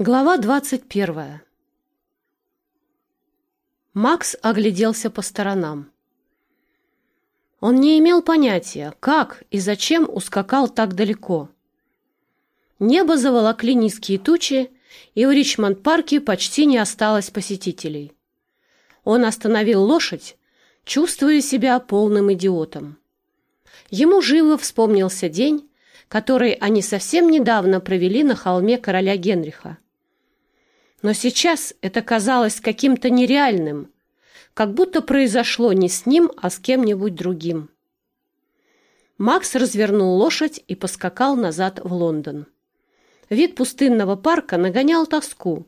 Глава двадцать первая. Макс огляделся по сторонам. Он не имел понятия, как и зачем ускакал так далеко. Небо заволокли низкие тучи, и в Ричмонд-парке почти не осталось посетителей. Он остановил лошадь, чувствуя себя полным идиотом. Ему живо вспомнился день, который они совсем недавно провели на холме короля Генриха. Но сейчас это казалось каким-то нереальным, как будто произошло не с ним, а с кем-нибудь другим. Макс развернул лошадь и поскакал назад в Лондон. Вид пустынного парка нагонял тоску,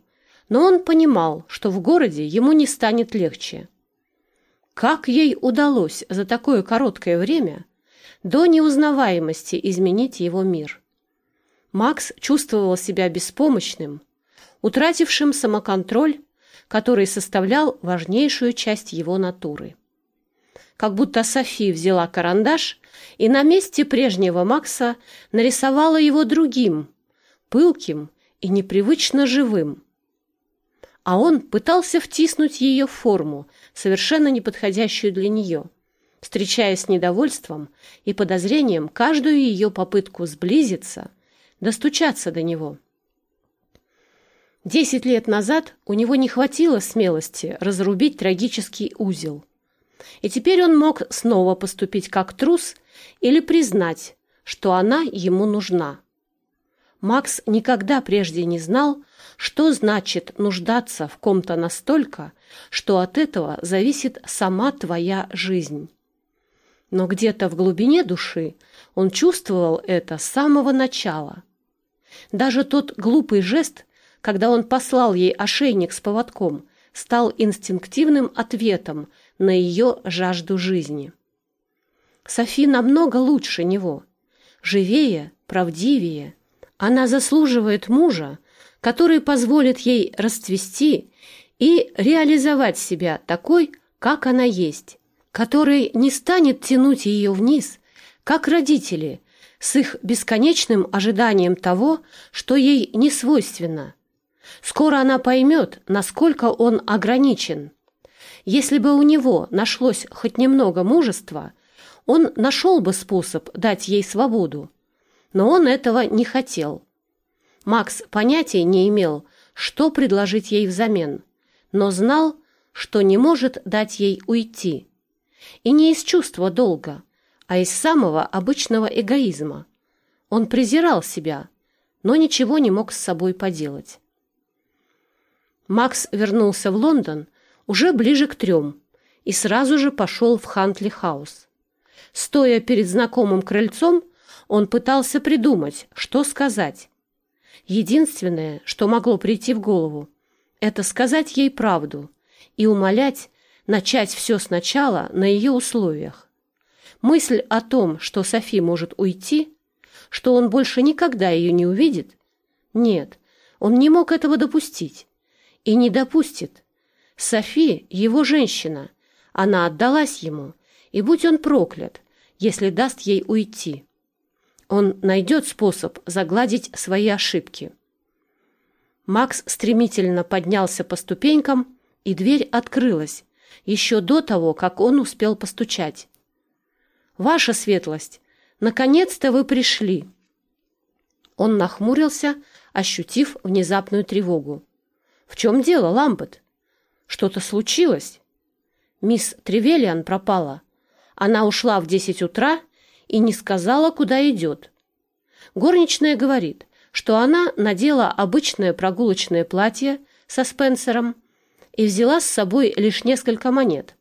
но он понимал, что в городе ему не станет легче. Как ей удалось за такое короткое время до неузнаваемости изменить его мир? Макс чувствовал себя беспомощным, утратившим самоконтроль, который составлял важнейшую часть его натуры. Как будто Софи взяла карандаш и на месте прежнего Макса нарисовала его другим, пылким и непривычно живым. А он пытался втиснуть ее в форму, совершенно неподходящую для нее, встречая с недовольством и подозрением каждую ее попытку сблизиться, достучаться до него. Десять лет назад у него не хватило смелости разрубить трагический узел. И теперь он мог снова поступить как трус или признать, что она ему нужна. Макс никогда прежде не знал, что значит нуждаться в ком-то настолько, что от этого зависит сама твоя жизнь. Но где-то в глубине души он чувствовал это с самого начала. Даже тот глупый жест, когда он послал ей ошейник с поводком, стал инстинктивным ответом на ее жажду жизни. Софи намного лучше него, живее, правдивее. Она заслуживает мужа, который позволит ей расцвести и реализовать себя такой, как она есть, который не станет тянуть ее вниз, как родители, с их бесконечным ожиданием того, что ей не свойственно, Скоро она поймет, насколько он ограничен. Если бы у него нашлось хоть немного мужества, он нашел бы способ дать ей свободу. Но он этого не хотел. Макс понятия не имел, что предложить ей взамен, но знал, что не может дать ей уйти. И не из чувства долга, а из самого обычного эгоизма. Он презирал себя, но ничего не мог с собой поделать. Макс вернулся в Лондон уже ближе к трем и сразу же пошел в Хантли-хаус. Стоя перед знакомым крыльцом, он пытался придумать, что сказать. Единственное, что могло прийти в голову, это сказать ей правду и умолять начать все сначала на ее условиях. Мысль о том, что Софи может уйти, что он больше никогда ее не увидит, нет, он не мог этого допустить и не допустит. Софи — его женщина. Она отдалась ему, и будь он проклят, если даст ей уйти. Он найдет способ загладить свои ошибки. Макс стремительно поднялся по ступенькам, и дверь открылась, еще до того, как он успел постучать. «Ваша светлость, наконец-то вы пришли!» Он нахмурился, ощутив внезапную тревогу. В чем дело, Ламбет? Что-то случилось? Мисс Тревелиан пропала. Она ушла в десять утра и не сказала, куда идет. Горничная говорит, что она надела обычное прогулочное платье со Спенсером и взяла с собой лишь несколько монет.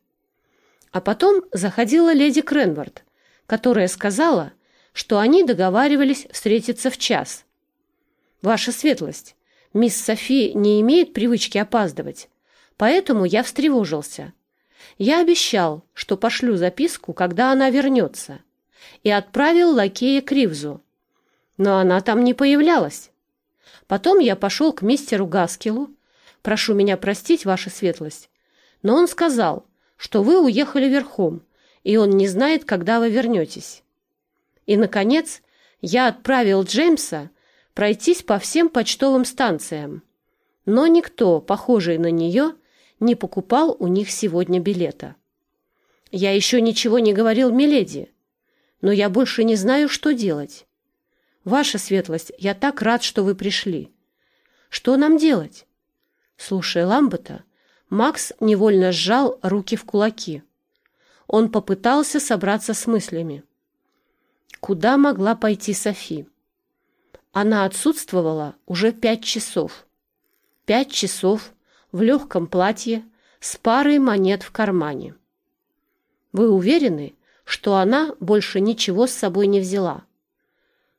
А потом заходила леди Кренвард, которая сказала, что они договаривались встретиться в час. Ваша светлость, Мисс Софи не имеет привычки опаздывать, поэтому я встревожился. Я обещал, что пошлю записку, когда она вернется, и отправил лакея Кривзу. Но она там не появлялась. Потом я пошел к мистеру Гаскилу. Прошу меня простить, ваша светлость. Но он сказал, что вы уехали верхом, и он не знает, когда вы вернетесь. И, наконец, я отправил Джеймса пройтись по всем почтовым станциям. Но никто, похожий на нее, не покупал у них сегодня билета. Я еще ничего не говорил Миледи, но я больше не знаю, что делать. Ваша светлость, я так рад, что вы пришли. Что нам делать? Слушая Ламбета, Макс невольно сжал руки в кулаки. Он попытался собраться с мыслями. Куда могла пойти Софи? Она отсутствовала уже пять часов. Пять часов в легком платье с парой монет в кармане. Вы уверены, что она больше ничего с собой не взяла?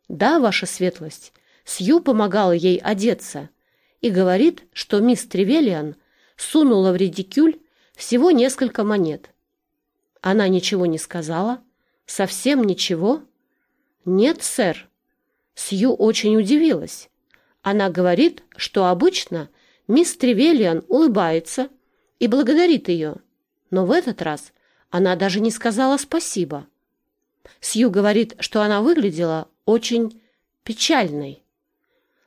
Да, ваша светлость, Сью помогала ей одеться и говорит, что мисс Тревелиан сунула в редикюль всего несколько монет. Она ничего не сказала? Совсем ничего? Нет, сэр. Сью очень удивилась. Она говорит, что обычно мисс Тревелиан улыбается и благодарит ее, но в этот раз она даже не сказала спасибо. Сью говорит, что она выглядела очень печальной.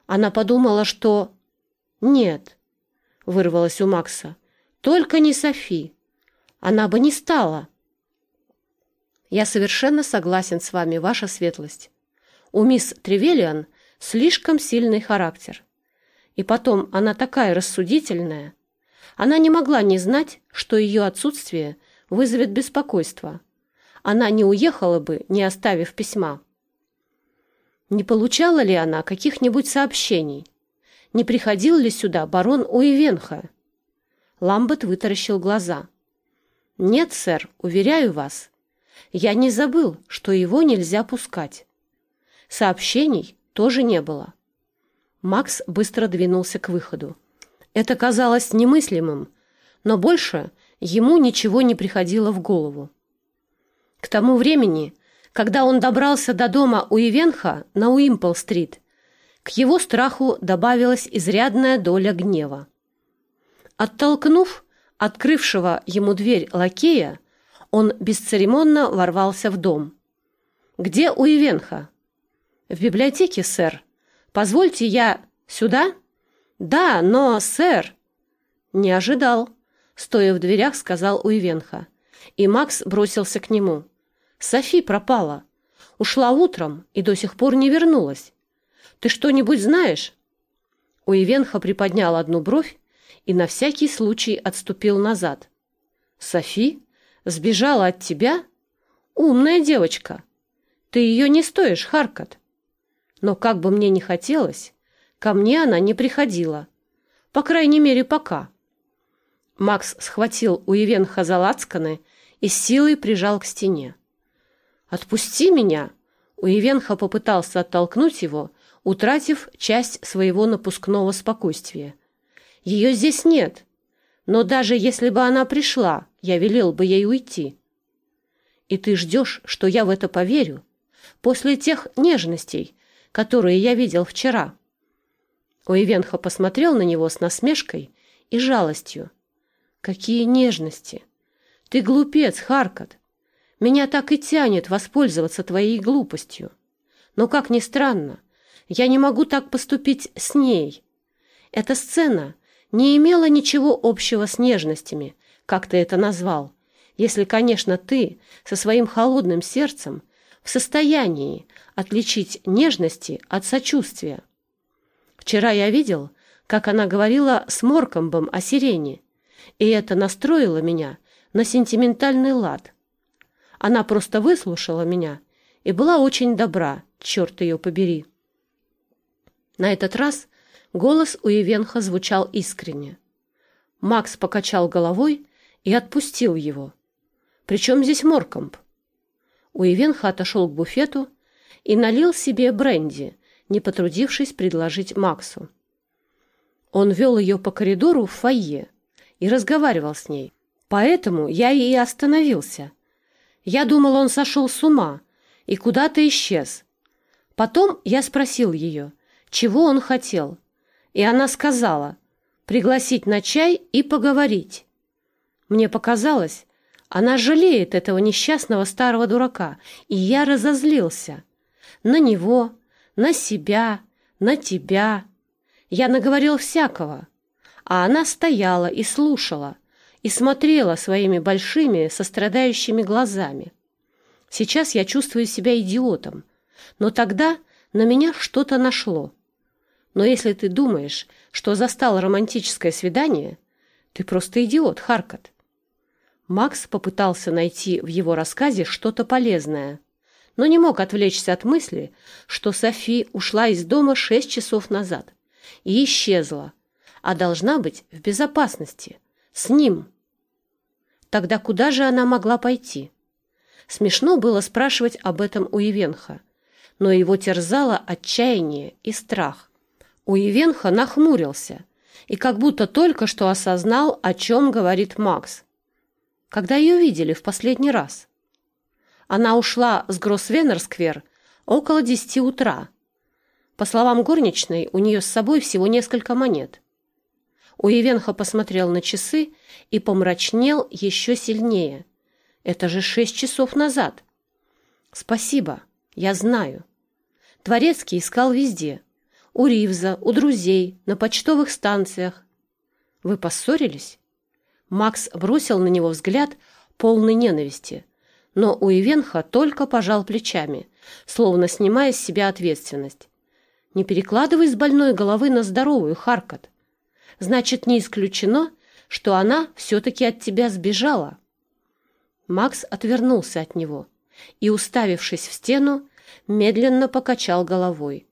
Она подумала, что... Нет, вырвалось у Макса, только не Софи. Она бы не стала. Я совершенно согласен с вами, ваша светлость. У мисс Тревелиан слишком сильный характер. И потом она такая рассудительная. Она не могла не знать, что ее отсутствие вызовет беспокойство. Она не уехала бы, не оставив письма. Не получала ли она каких-нибудь сообщений? Не приходил ли сюда барон Уивенха? Ламбет вытаращил глаза. «Нет, сэр, уверяю вас. Я не забыл, что его нельзя пускать. Сообщений тоже не было. Макс быстро двинулся к выходу. Это казалось немыслимым, но больше ему ничего не приходило в голову. К тому времени, когда он добрался до дома у Ивенха на Уимпл-стрит, к его страху добавилась изрядная доля гнева. Оттолкнув открывшего ему дверь лакея, он бесцеремонно ворвался в дом. «Где Уивенха?» «В библиотеке, сэр. Позвольте я... Сюда?» «Да, но, сэр...» «Не ожидал», — стоя в дверях, сказал Уивенха. И Макс бросился к нему. «Софи пропала. Ушла утром и до сих пор не вернулась. Ты что-нибудь знаешь?» Уивенха приподнял одну бровь и на всякий случай отступил назад. «Софи? Сбежала от тебя? Умная девочка. Ты ее не стоишь, Харкот. Но как бы мне ни хотелось, ко мне она не приходила. По крайней мере, пока. Макс схватил у Ивенха за лацканы и с силой прижал к стене. «Отпусти меня!» Уивенха попытался оттолкнуть его, утратив часть своего напускного спокойствия. «Ее здесь нет, но даже если бы она пришла, я велел бы ей уйти». «И ты ждешь, что я в это поверю? После тех нежностей, которые я видел вчера. Уивенха посмотрел на него с насмешкой и жалостью. «Какие нежности! Ты глупец, Харкот! Меня так и тянет воспользоваться твоей глупостью. Но, как ни странно, я не могу так поступить с ней. Эта сцена не имела ничего общего с нежностями, как ты это назвал, если, конечно, ты со своим холодным сердцем в состоянии отличить нежности от сочувствия. Вчера я видел, как она говорила с Моркомбом о сирене, и это настроило меня на сентиментальный лад. Она просто выслушала меня и была очень добра, черт ее побери. На этот раз голос у Ивенха звучал искренне. Макс покачал головой и отпустил его. «Причем здесь Моркомб?» Уивенха отошел к буфету и налил себе бренди, не потрудившись предложить Максу. Он вел ее по коридору в фойе и разговаривал с ней. Поэтому я и остановился. Я думал, он сошел с ума и куда-то исчез. Потом я спросил ее, чего он хотел, и она сказала пригласить на чай и поговорить. Мне показалось, она жалеет этого несчастного старого дурака, и я разозлился. На него, на себя, на тебя. Я наговорил всякого. А она стояла и слушала, и смотрела своими большими сострадающими глазами. Сейчас я чувствую себя идиотом, но тогда на меня что-то нашло. Но если ты думаешь, что застал романтическое свидание, ты просто идиот, Харкот. Макс попытался найти в его рассказе что-то полезное, но не мог отвлечься от мысли, что Софи ушла из дома шесть часов назад и исчезла, а должна быть в безопасности, с ним. Тогда куда же она могла пойти? Смешно было спрашивать об этом у Ивенха, но его терзало отчаяние и страх. У Ивенха нахмурился и как будто только что осознал, о чем говорит Макс. Когда ее видели в последний раз? Она ушла с Гроссвеннер-сквер около десяти утра. По словам горничной, у нее с собой всего несколько монет. Уевенха посмотрел на часы и помрачнел еще сильнее. Это же шесть часов назад. Спасибо, я знаю. Творецкий искал везде. У Ривза, у друзей, на почтовых станциях. Вы поссорились? Макс бросил на него взгляд, полный ненависти. Но Уивенха только пожал плечами, словно снимая с себя ответственность. «Не перекладывай с больной головы на здоровую, Харкот. Значит, не исключено, что она все-таки от тебя сбежала». Макс отвернулся от него и, уставившись в стену, медленно покачал головой.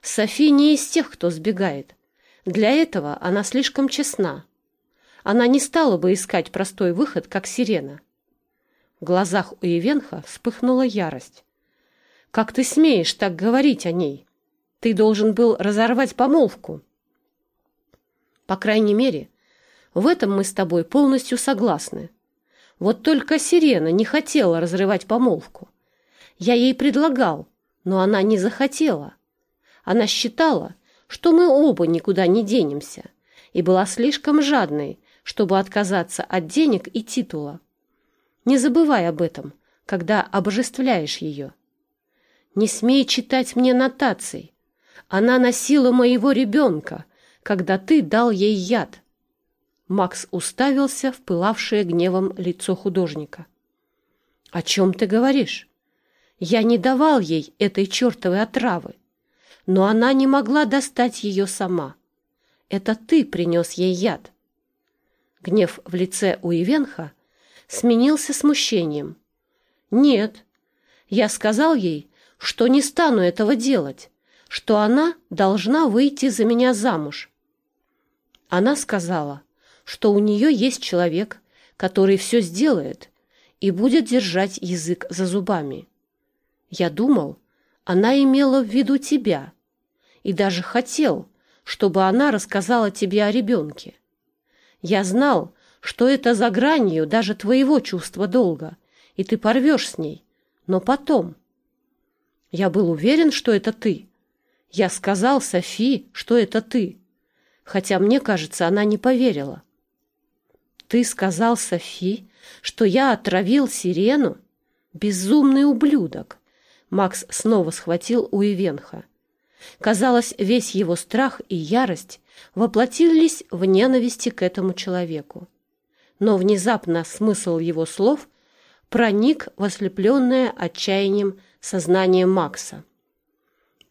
Софи не из тех, кто сбегает. Для этого она слишком честна она не стала бы искать простой выход, как сирена. В глазах у Ивенха вспыхнула ярость. «Как ты смеешь так говорить о ней? Ты должен был разорвать помолвку». «По крайней мере, в этом мы с тобой полностью согласны. Вот только сирена не хотела разрывать помолвку. Я ей предлагал, но она не захотела. Она считала, что мы оба никуда не денемся, и была слишком жадной, чтобы отказаться от денег и титула. Не забывай об этом, когда обожествляешь ее. Не смей читать мне нотаций. Она носила моего ребенка, когда ты дал ей яд. Макс уставился в пылавшее гневом лицо художника. «О чем ты говоришь? Я не давал ей этой чертовой отравы, но она не могла достать ее сама. Это ты принес ей яд. Гнев в лице у Ивенха сменился смущением. «Нет, я сказал ей, что не стану этого делать, что она должна выйти за меня замуж. Она сказала, что у нее есть человек, который все сделает и будет держать язык за зубами. Я думал, она имела в виду тебя и даже хотел, чтобы она рассказала тебе о ребенке. Я знал, что это за гранью даже твоего чувства долга, и ты порвешь с ней. Но потом... Я был уверен, что это ты. Я сказал Софи, что это ты. Хотя, мне кажется, она не поверила. Ты сказал Софи, что я отравил сирену? Безумный ублюдок. Макс снова схватил у Ивенха. Казалось, весь его страх и ярость воплотились в ненависти к этому человеку. Но внезапно смысл его слов проник в ослепленное отчаянием сознание Макса.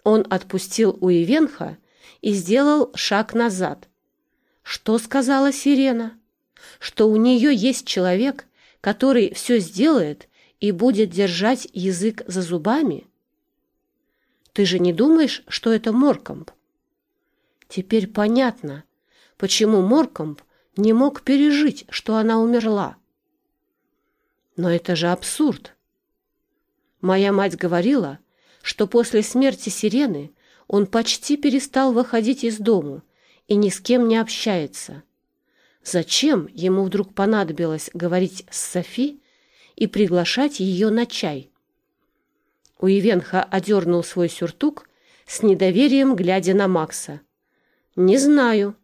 Он отпустил Уивенха и сделал шаг назад. Что сказала Сирена? Что у нее есть человек, который все сделает и будет держать язык за зубами? Ты же не думаешь, что это Моркомб? Теперь понятно, почему Моркомб не мог пережить, что она умерла. Но это же абсурд. Моя мать говорила, что после смерти Сирены он почти перестал выходить из дому и ни с кем не общается. Зачем ему вдруг понадобилось говорить с Софи и приглашать ее на чай? Уивенха одернул свой сюртук с недоверием, глядя на Макса. «Не знаю.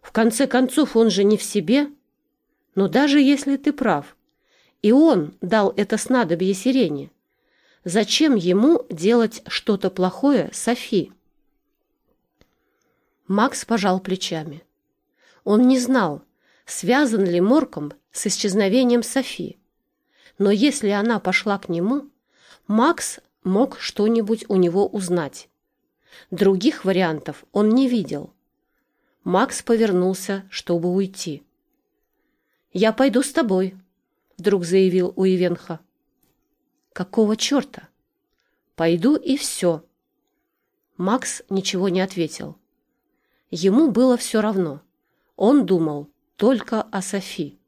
В конце концов, он же не в себе. Но даже если ты прав, и он дал это снадобье сирене, зачем ему делать что-то плохое Софи?» Макс пожал плечами. Он не знал, связан ли Морком с исчезновением Софи. Но если она пошла к нему, Макс мог что-нибудь у него узнать. Других вариантов он не видел. Макс повернулся, чтобы уйти. «Я пойду с тобой», — вдруг заявил Уивенха. «Какого черта?» «Пойду и все». Макс ничего не ответил. Ему было все равно. Он думал только о Софи.